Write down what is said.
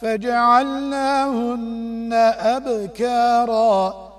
فجعلناهن أبكاراً.